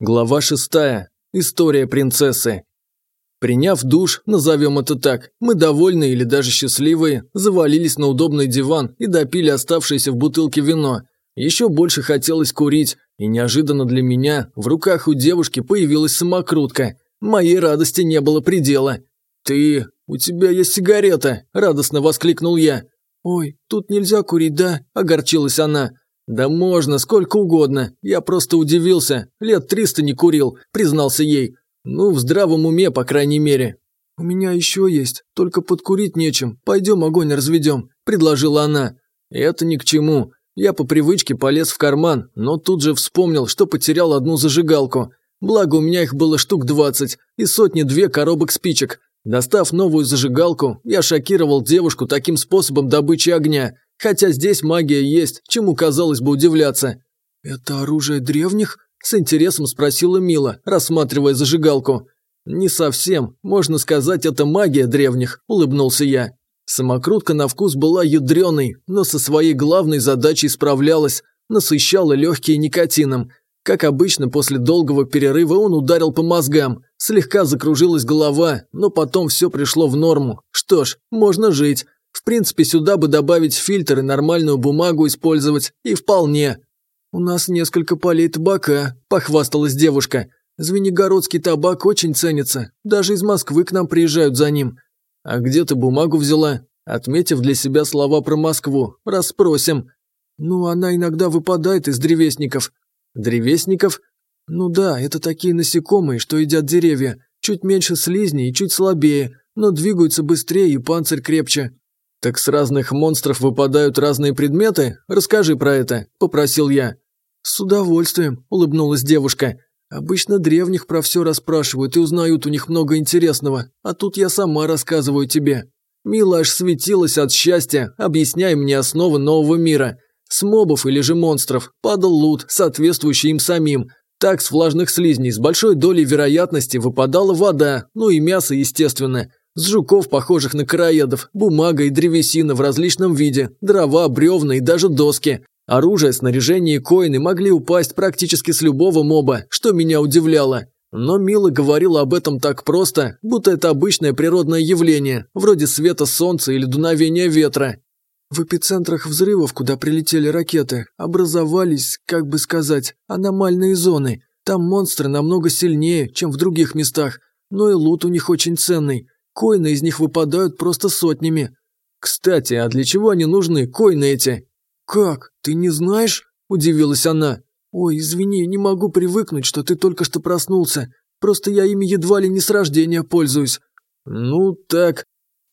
Глава шестая. История принцессы. Приняв душ, назовем это так, мы довольные или даже счастливые, завалились на удобный диван и допили оставшееся в бутылке вино. Еще больше хотелось курить, и неожиданно для меня в руках у девушки появилась самокрутка. Моей радости не было предела. «Ты... у тебя есть сигарета!» – радостно воскликнул я. «Ой, тут нельзя курить, да?» – огорчилась она. «Да можно, сколько угодно. Я просто удивился. Лет триста не курил», – признался ей. «Ну, в здравом уме, по крайней мере». «У меня еще есть, только подкурить нечем. Пойдем огонь разведем», – предложила она. «Это ни к чему. Я по привычке полез в карман, но тут же вспомнил, что потерял одну зажигалку. Благо у меня их было штук двадцать и сотни-две коробок спичек. Достав новую зажигалку, я шокировал девушку таким способом добычи огня – Хотя здесь магия есть, чему казалось бы удивляться. «Это оружие древних?» – с интересом спросила Мила, рассматривая зажигалку. «Не совсем. Можно сказать, это магия древних», – улыбнулся я. Самокрутка на вкус была ядреной, но со своей главной задачей справлялась, насыщала легкие никотином. Как обычно, после долгого перерыва он ударил по мозгам. Слегка закружилась голова, но потом все пришло в норму. Что ж, можно жить. В принципе, сюда бы добавить фильтр и нормальную бумагу использовать, и вполне. «У нас несколько полей табака», – похвасталась девушка. «Звенигородский табак очень ценится. Даже из Москвы к нам приезжают за ним». «А где ты бумагу взяла?» Отметив для себя слова про Москву, расспросим. «Ну, она иногда выпадает из древесников». «Древесников?» «Ну да, это такие насекомые, что едят деревья. Чуть меньше слизней и чуть слабее, но двигаются быстрее и панцирь крепче. «Так с разных монстров выпадают разные предметы? Расскажи про это», – попросил я. «С удовольствием», – улыбнулась девушка. «Обычно древних про все расспрашивают и узнают у них много интересного, а тут я сама рассказываю тебе». Мила аж светилась от счастья, объясняя мне основы нового мира. С мобов или же монстров падал лут, соответствующий им самим. Так с влажных слизней с большой долей вероятности выпадала вода, ну и мясо, естественно. С жуков, похожих на короедов, бумага и древесина в различном виде, дрова, бревна и даже доски. Оружие, снаряжение и коины могли упасть практически с любого моба, что меня удивляло. Но Мила говорила об этом так просто, будто это обычное природное явление, вроде света солнца или дуновения ветра. В эпицентрах взрывов, куда прилетели ракеты, образовались, как бы сказать, аномальные зоны. Там монстры намного сильнее, чем в других местах, но и лут у них очень ценный. Коины из них выпадают просто сотнями. Кстати, а для чего они нужны, коины эти? Как? Ты не знаешь? Удивилась она. Ой, извини, не могу привыкнуть, что ты только что проснулся. Просто я ими едва ли не с рождения пользуюсь. Ну, так.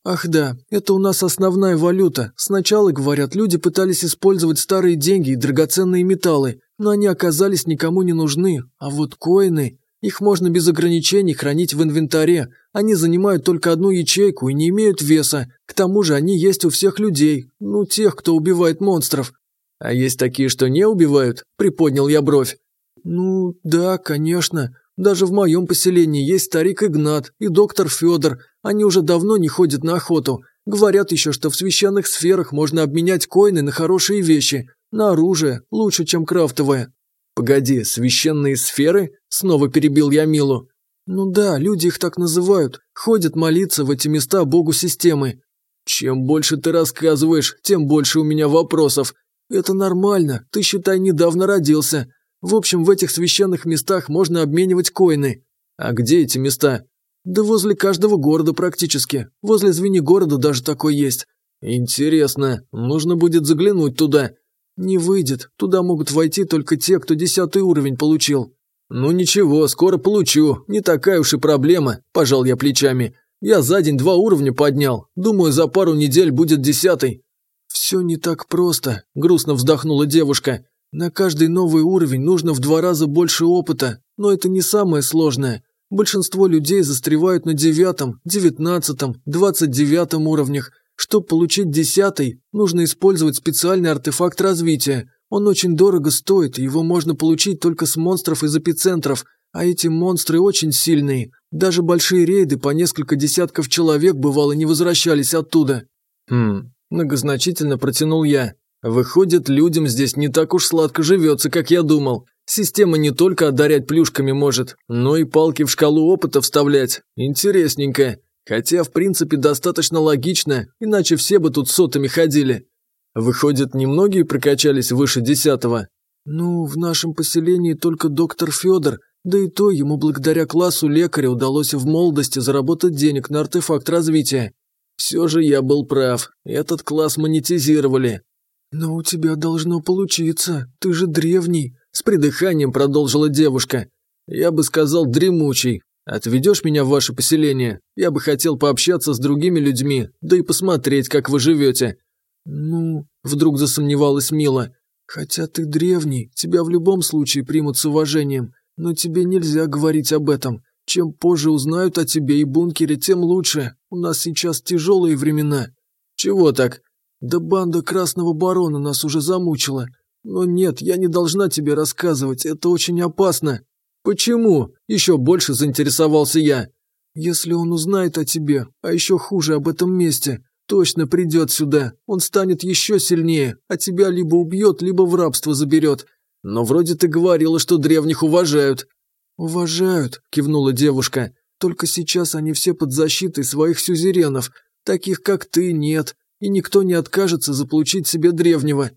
Ах да, это у нас основная валюта. Сначала, говорят, люди пытались использовать старые деньги и драгоценные металлы, но они оказались никому не нужны. А вот коины... Их можно без ограничений хранить в инвентаре. Они занимают только одну ячейку и не имеют веса. К тому же они есть у всех людей. Ну, тех, кто убивает монстров. А есть такие, что не убивают? Приподнял я бровь. Ну, да, конечно. Даже в моем поселении есть старик Игнат и доктор Федор. Они уже давно не ходят на охоту. Говорят еще, что в священных сферах можно обменять коины на хорошие вещи. На оружие, лучше, чем крафтовое. «Погоди, священные сферы?» – снова перебил я Милу. «Ну да, люди их так называют. Ходят молиться в эти места богу системы». «Чем больше ты рассказываешь, тем больше у меня вопросов». «Это нормально. Ты, считай, недавно родился. В общем, в этих священных местах можно обменивать коины». «А где эти места?» «Да возле каждого города практически. Возле Звенигорода даже такой есть». «Интересно. Нужно будет заглянуть туда». «Не выйдет. Туда могут войти только те, кто десятый уровень получил». «Ну ничего, скоро получу. Не такая уж и проблема», – пожал я плечами. «Я за день два уровня поднял. Думаю, за пару недель будет десятый». «Все не так просто», – грустно вздохнула девушка. «На каждый новый уровень нужно в два раза больше опыта, но это не самое сложное. Большинство людей застревают на девятом, девятнадцатом, двадцать девятом уровнях. Чтобы получить десятый, нужно использовать специальный артефакт развития. Он очень дорого стоит, и его можно получить только с монстров из эпицентров, а эти монстры очень сильные. Даже большие рейды по несколько десятков человек бывало не возвращались оттуда. Хм, многозначительно протянул я. Выходит, людям здесь не так уж сладко живется, как я думал. Система не только одарять плюшками может, но и палки в шкалу опыта вставлять. Интересненько. Хотя, в принципе, достаточно логично, иначе все бы тут сотами ходили. Выходит, немногие прокачались выше десятого? Ну, в нашем поселении только доктор Федор, да и то ему благодаря классу лекаря удалось в молодости заработать денег на артефакт развития. Все же я был прав, этот класс монетизировали. Но у тебя должно получиться, ты же древний, с придыханием продолжила девушка. Я бы сказал дремучий. Отведешь меня в ваше поселение? Я бы хотел пообщаться с другими людьми, да и посмотреть, как вы живете. Ну, вдруг засомневалась Мила. Хотя ты древний, тебя в любом случае примут с уважением. Но тебе нельзя говорить об этом. Чем позже узнают о тебе и бункере, тем лучше. У нас сейчас тяжелые времена. Чего так? Да банда Красного Барона нас уже замучила. Но нет, я не должна тебе рассказывать, это очень опасно. Почему? Еще больше заинтересовался я. Если он узнает о тебе, а еще хуже об этом месте, точно придет сюда. Он станет еще сильнее, а тебя либо убьет, либо в рабство заберет. Но вроде ты говорила, что древних уважают». «Уважают», – кивнула девушка. «Только сейчас они все под защитой своих сюзеренов. Таких, как ты, нет. И никто не откажется заполучить себе древнего».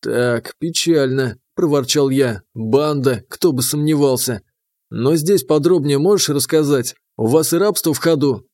«Так, печально», – проворчал я. «Банда, кто бы сомневался. Но здесь подробнее можешь рассказать? У вас и рабство в ходу?»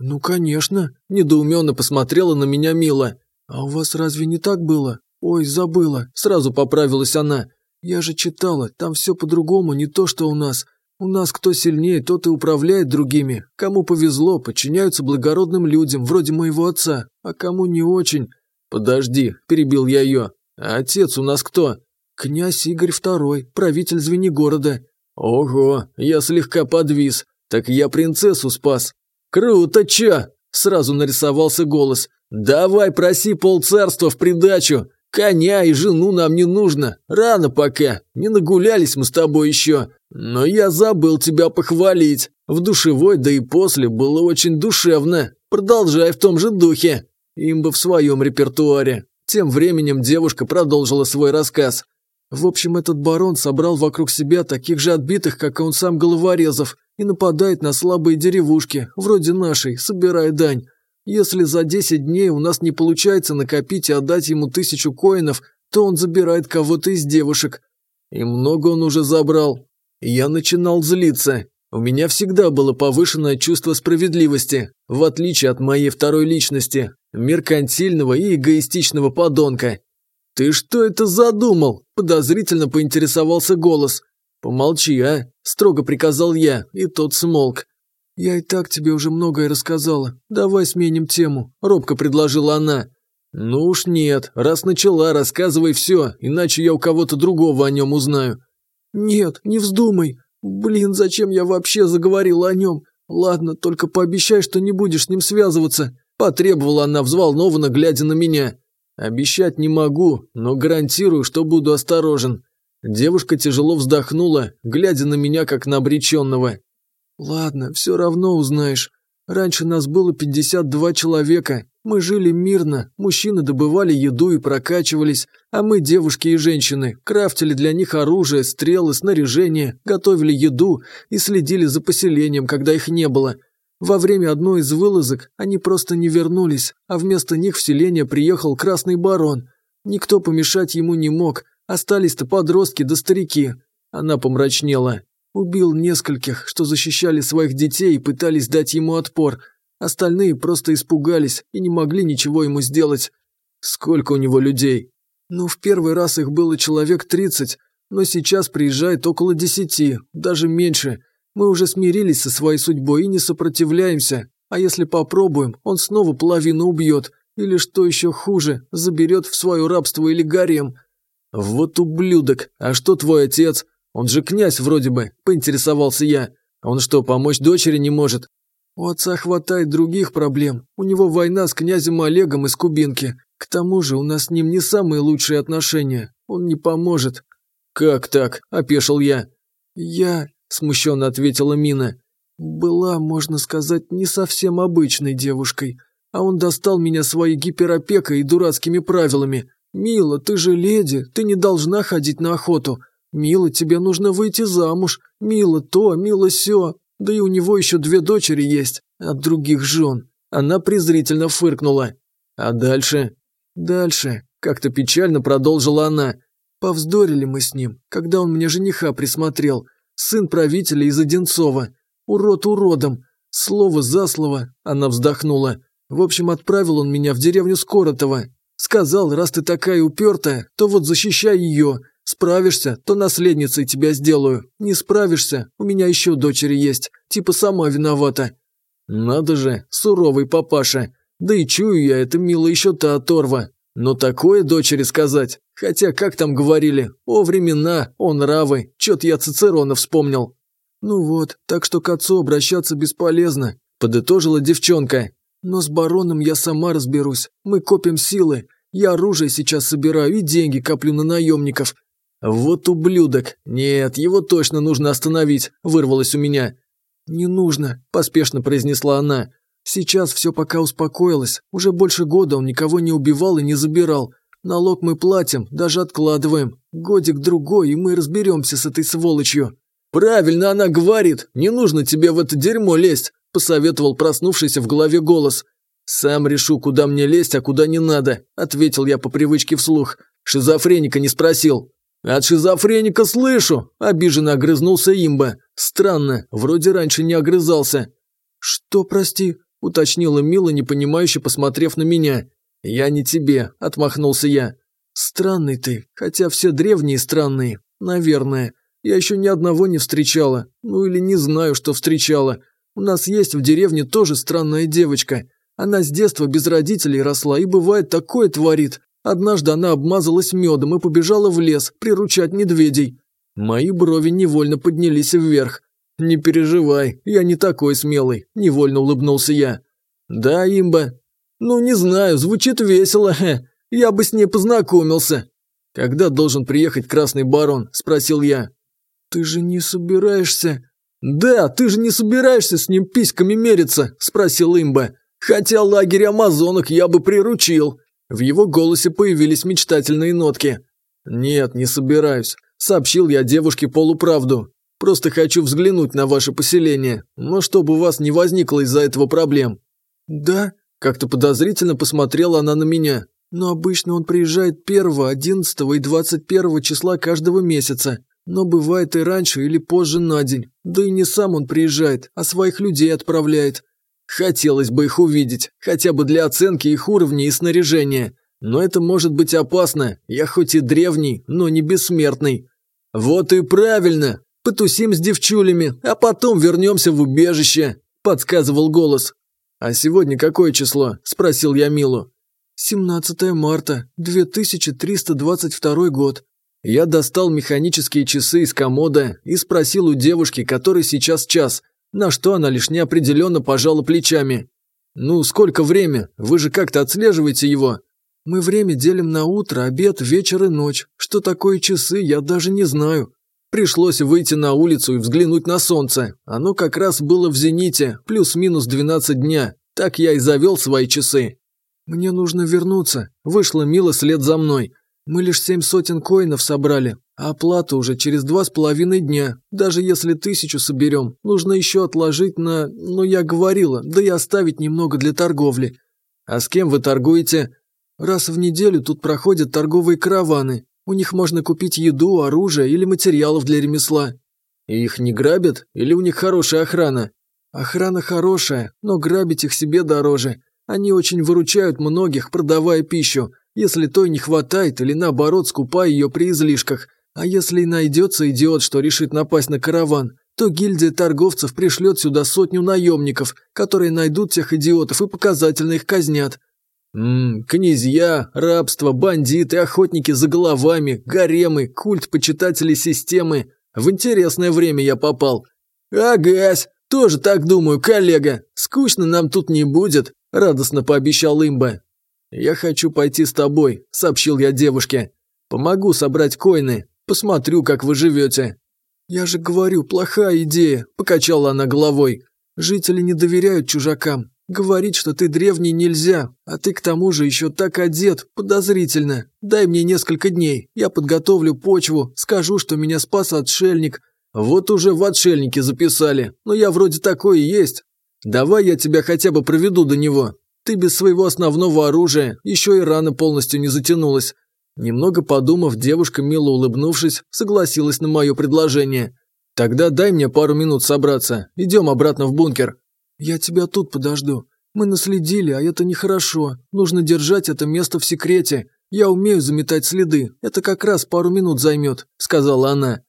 «Ну, конечно», – недоуменно посмотрела на меня Мила. «А у вас разве не так было? Ой, забыла», – сразу поправилась она. «Я же читала, там все по-другому, не то, что у нас. У нас кто сильнее, тот и управляет другими. Кому повезло, подчиняются благородным людям, вроде моего отца, а кому не очень». «Подожди», – перебил я ее. «А отец у нас кто?» «Князь Игорь II, правитель Звенигорода». «Ого, я слегка подвис. Так я принцессу спас». «Круто, чё?» – сразу нарисовался голос. «Давай проси полцарства в придачу. Коня и жену нам не нужно. Рано пока. Не нагулялись мы с тобой еще. Но я забыл тебя похвалить. В душевой, да и после, было очень душевно. Продолжай в том же духе. Имба в своем репертуаре. Тем временем девушка продолжила свой рассказ. В общем, этот барон собрал вокруг себя таких же отбитых, как и он сам головорезов, и нападает на слабые деревушки, вроде нашей, собирая дань. Если за 10 дней у нас не получается накопить и отдать ему тысячу коинов, то он забирает кого-то из девушек. И много он уже забрал. Я начинал злиться. У меня всегда было повышенное чувство справедливости, в отличие от моей второй личности, меркантильного и эгоистичного подонка. «Ты что это задумал?» – подозрительно поинтересовался голос. «Помолчи, а?» – строго приказал я, и тот смолк. «Я и так тебе уже многое рассказала. Давай сменим тему», – робко предложила она. «Ну уж нет, раз начала, рассказывай все, иначе я у кого-то другого о нем узнаю». «Нет, не вздумай. Блин, зачем я вообще заговорила о нем? Ладно, только пообещай, что не будешь с ним связываться», – потребовала она взволнованно, глядя на меня. «Обещать не могу, но гарантирую, что буду осторожен». Девушка тяжело вздохнула, глядя на меня как на обреченного. «Ладно, все равно узнаешь. Раньше нас было 52 человека. Мы жили мирно, мужчины добывали еду и прокачивались, а мы, девушки и женщины, крафтили для них оружие, стрелы, снаряжение, готовили еду и следили за поселением, когда их не было. Во время одной из вылазок они просто не вернулись, а вместо них в селение приехал Красный Барон. Никто помешать ему не мог, остались-то подростки да старики. Она помрачнела. Убил нескольких, что защищали своих детей и пытались дать ему отпор. Остальные просто испугались и не могли ничего ему сделать. Сколько у него людей? Ну, в первый раз их было человек 30, но сейчас приезжает около десяти, даже меньше. Мы уже смирились со своей судьбой и не сопротивляемся. А если попробуем, он снова половину убьет. Или, что еще хуже, заберет в свое рабство или гарем. Вот ублюдок. А что твой отец? Он же князь вроде бы, поинтересовался я. Он что, помочь дочери не может? У отца хватает других проблем. У него война с князем Олегом из Кубинки. К тому же у нас с ним не самые лучшие отношения. Он не поможет. Как так? Опешил я. Я, смущенно ответила Мина, была, можно сказать, не совсем обычной девушкой. А он достал меня своей гиперопекой и дурацкими правилами. «Мила, ты же леди, ты не должна ходить на охоту. «Мила, тебе нужно выйти замуж. Мила то, Мила сё. Да и у него еще две дочери есть от других жен». Она презрительно фыркнула. «А дальше?» «Дальше», – как-то печально продолжила она. «Повздорили мы с ним, когда он мне жениха присмотрел. Сын правителя из Одинцова. Урод уродом. Слово за слово», – она вздохнула. «В общем, отправил он меня в деревню Скоротова. Сказал, раз ты такая упертая, то вот защищай ее. Справишься, то наследницей тебя сделаю. Не справишься, у меня еще дочери есть. Типа сама виновата». «Надо же, суровый папаша. Да и чую я, это мило еще та оторва. Но такое дочери сказать. Хотя, как там говорили, о времена, о нравы, чё-то я Цицерона вспомнил». «Ну вот, так что к отцу обращаться бесполезно», – подытожила девчонка. «Но с бароном я сама разберусь. Мы копим силы. Я оружие сейчас собираю и деньги коплю на наемников. «Вот ублюдок! Нет, его точно нужно остановить!» – вырвалось у меня. «Не нужно», – поспешно произнесла она. «Сейчас все пока успокоилось. Уже больше года он никого не убивал и не забирал. Налог мы платим, даже откладываем. Годик-другой, и мы разберемся с этой сволочью». «Правильно она говорит! Не нужно тебе в это дерьмо лезть!» – посоветовал проснувшийся в голове голос. «Сам решу, куда мне лезть, а куда не надо», – ответил я по привычке вслух. Шизофреника не спросил. «От шизофреника слышу!» – обиженно огрызнулся имба. «Странно, вроде раньше не огрызался». «Что, прости?» – уточнила Мила, непонимающе посмотрев на меня. «Я не тебе», – отмахнулся я. «Странный ты, хотя все древние странные, наверное. Я еще ни одного не встречала, ну или не знаю, что встречала. У нас есть в деревне тоже странная девочка. Она с детства без родителей росла и бывает такое творит. Однажды она обмазалась медом и побежала в лес приручать медведей. Мои брови невольно поднялись вверх. «Не переживай, я не такой смелый», – невольно улыбнулся я. «Да, имба?» «Ну, не знаю, звучит весело, хе. Я бы с ней познакомился». «Когда должен приехать Красный Барон?» – спросил я. «Ты же не собираешься...» «Да, ты же не собираешься с ним письками мериться?» – спросил имба. «Хотя лагерь амазонок я бы приручил». В его голосе появились мечтательные нотки. «Нет, не собираюсь», – сообщил я девушке полуправду. «Просто хочу взглянуть на ваше поселение, но чтобы у вас не возникло из-за этого проблем». «Да?» – как-то подозрительно посмотрела она на меня. «Но обычно он приезжает 1, 11 и 21 числа каждого месяца. Но бывает и раньше или позже на день. Да и не сам он приезжает, а своих людей отправляет. Хотелось бы их увидеть, хотя бы для оценки их уровней и снаряжения. Но это может быть опасно. Я хоть и древний, но не бессмертный. Вот и правильно. Потусим с девчулями, а потом вернемся в убежище, подсказывал голос. А сегодня какое число? Спросил я Милу. 17 марта, 2322 год. Я достал механические часы из комода и спросил у девушки, который сейчас час, на что она лишь неопределенно пожала плечами. «Ну, сколько время? Вы же как-то отслеживаете его?» «Мы время делим на утро, обед, вечер и ночь. Что такое часы, я даже не знаю». Пришлось выйти на улицу и взглянуть на солнце. Оно как раз было в зените, плюс-минус 12 дня. Так я и завел свои часы. «Мне нужно вернуться», – вышла Мила след за мной. «Мы лишь семь сотен коинов собрали. А оплата уже через два с половиной дня. Даже если тысячу соберем, нужно еще отложить на... Ну, я говорила, да и оставить немного для торговли. А с кем вы торгуете? Раз в неделю тут проходят торговые караваны. У них можно купить еду, оружие или материалов для ремесла. И их не грабят? Или у них хорошая охрана? Охрана хорошая, но грабить их себе дороже. Они очень выручают многих, продавая пищу, если той не хватает или наоборот скупая ее при излишках – а если и найдется идиот, что решит напасть на караван, то гильдия торговцев пришлет сюда сотню наемников, которые найдут тех идиотов и показательно их казнят. Ммм, князья, рабство, бандиты, охотники за головами, гаремы, культ почитателей системы. В интересное время я попал. Агась, тоже так думаю, коллега. Скучно нам тут не будет, радостно пообещал имба. Я хочу пойти с тобой, сообщил я девушке. Помогу собрать коины, Посмотрю, как вы живете». «Я же говорю, плохая идея», – покачала она головой. «Жители не доверяют чужакам. Говорить, что ты древний, нельзя, а ты к тому же еще так одет, подозрительно. Дай мне несколько дней, я подготовлю почву, скажу, что меня спас отшельник. Вот уже в отшельнике записали, но я вроде такой и есть. Давай я тебя хотя бы проведу до него. Ты без своего основного оружия, еще и рана полностью не затянулась. Немного подумав, девушка, мило улыбнувшись, согласилась на мое предложение. Тогда дай мне пару минут собраться, идем обратно в бункер. Я тебя тут подожду. Мы наследили, а это нехорошо. Нужно держать это место в секрете. Я умею заметать следы, это как раз пару минут займет», – сказала она.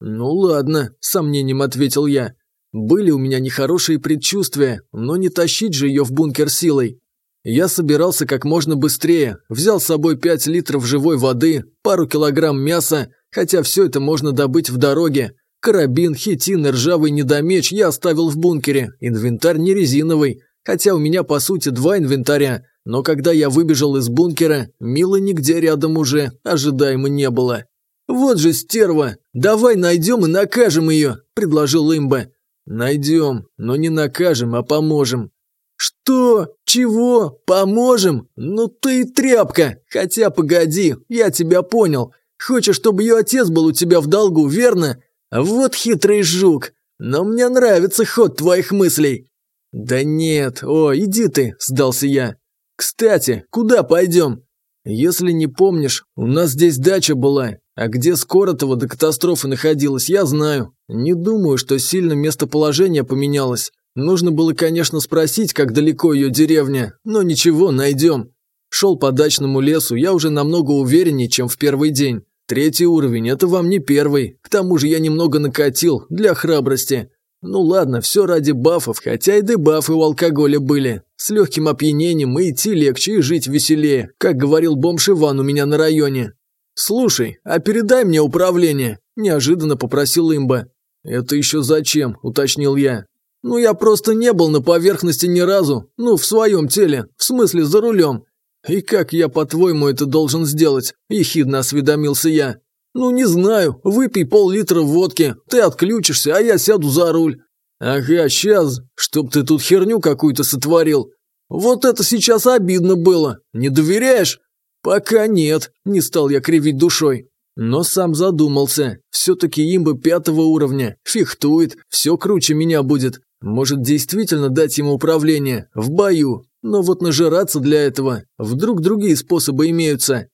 «Ну ладно», – с сомнением ответил я. Были у меня нехорошие предчувствия, но не тащить же ее в бункер силой. Я собирался как можно быстрее, взял с собой 5 литров живой воды, пару килограмм мяса, хотя все это можно добыть в дороге. Карабин, хитин ржавый недомеч я оставил в бункере, инвентарь не резиновый, хотя у меня по сути два инвентаря, но когда я выбежал из бункера, Милы нигде рядом уже ожидаемо не было. «Вот же стерва! Давай найдем и накажем ее!» – предложил имба. «Найдем, но не накажем, а поможем». «Что? Чего? Поможем? Ну ты и тряпка! Хотя погоди, я тебя понял. Хочешь, чтобы ее отец был у тебя в долгу, верно? Вот хитрый жук. Но мне нравится ход твоих мыслей». «Да нет, о, иди ты», – сдался я. «Кстати, куда пойдем?» «Если не помнишь, у нас здесь дача была, а где Скоротова до катастрофы находилась, я знаю. Не думаю, что сильно местоположение поменялось. Нужно было, конечно, спросить, как далеко ее деревня, но ничего, найдем. Шел по дачному лесу, я уже намного увереннее, чем в первый день. Третий уровень – это вам не первый. К тому же я немного накатил, для храбрости. Ну ладно, все ради бафов, хотя и дебафы у алкоголя были. С легким опьянением и идти легче и жить веселее, как говорил бомж Иван у меня на районе. «Слушай, а передай мне управление», – неожиданно попросил имба. «Это еще зачем?» – уточнил я. «Ну, я просто не был на поверхности ни разу. Ну, в своем теле. В смысле, за рулем. И как я, по-твоему, это должен сделать?» – ехидно осведомился я. «Ну, не знаю. Выпей пол-литра водки. Ты отключишься, а я сяду за руль». «Ага, сейчас. Чтоб ты тут херню какую-то сотворил. Вот это сейчас обидно было. Не доверяешь?» «Пока нет», – не стал я кривить душой. Но сам задумался. Все-таки имба пятого уровня. Фехтует, все круче меня будет. Может действительно дать ему управление. В бою. Но вот нажираться для этого. Вдруг другие способы имеются.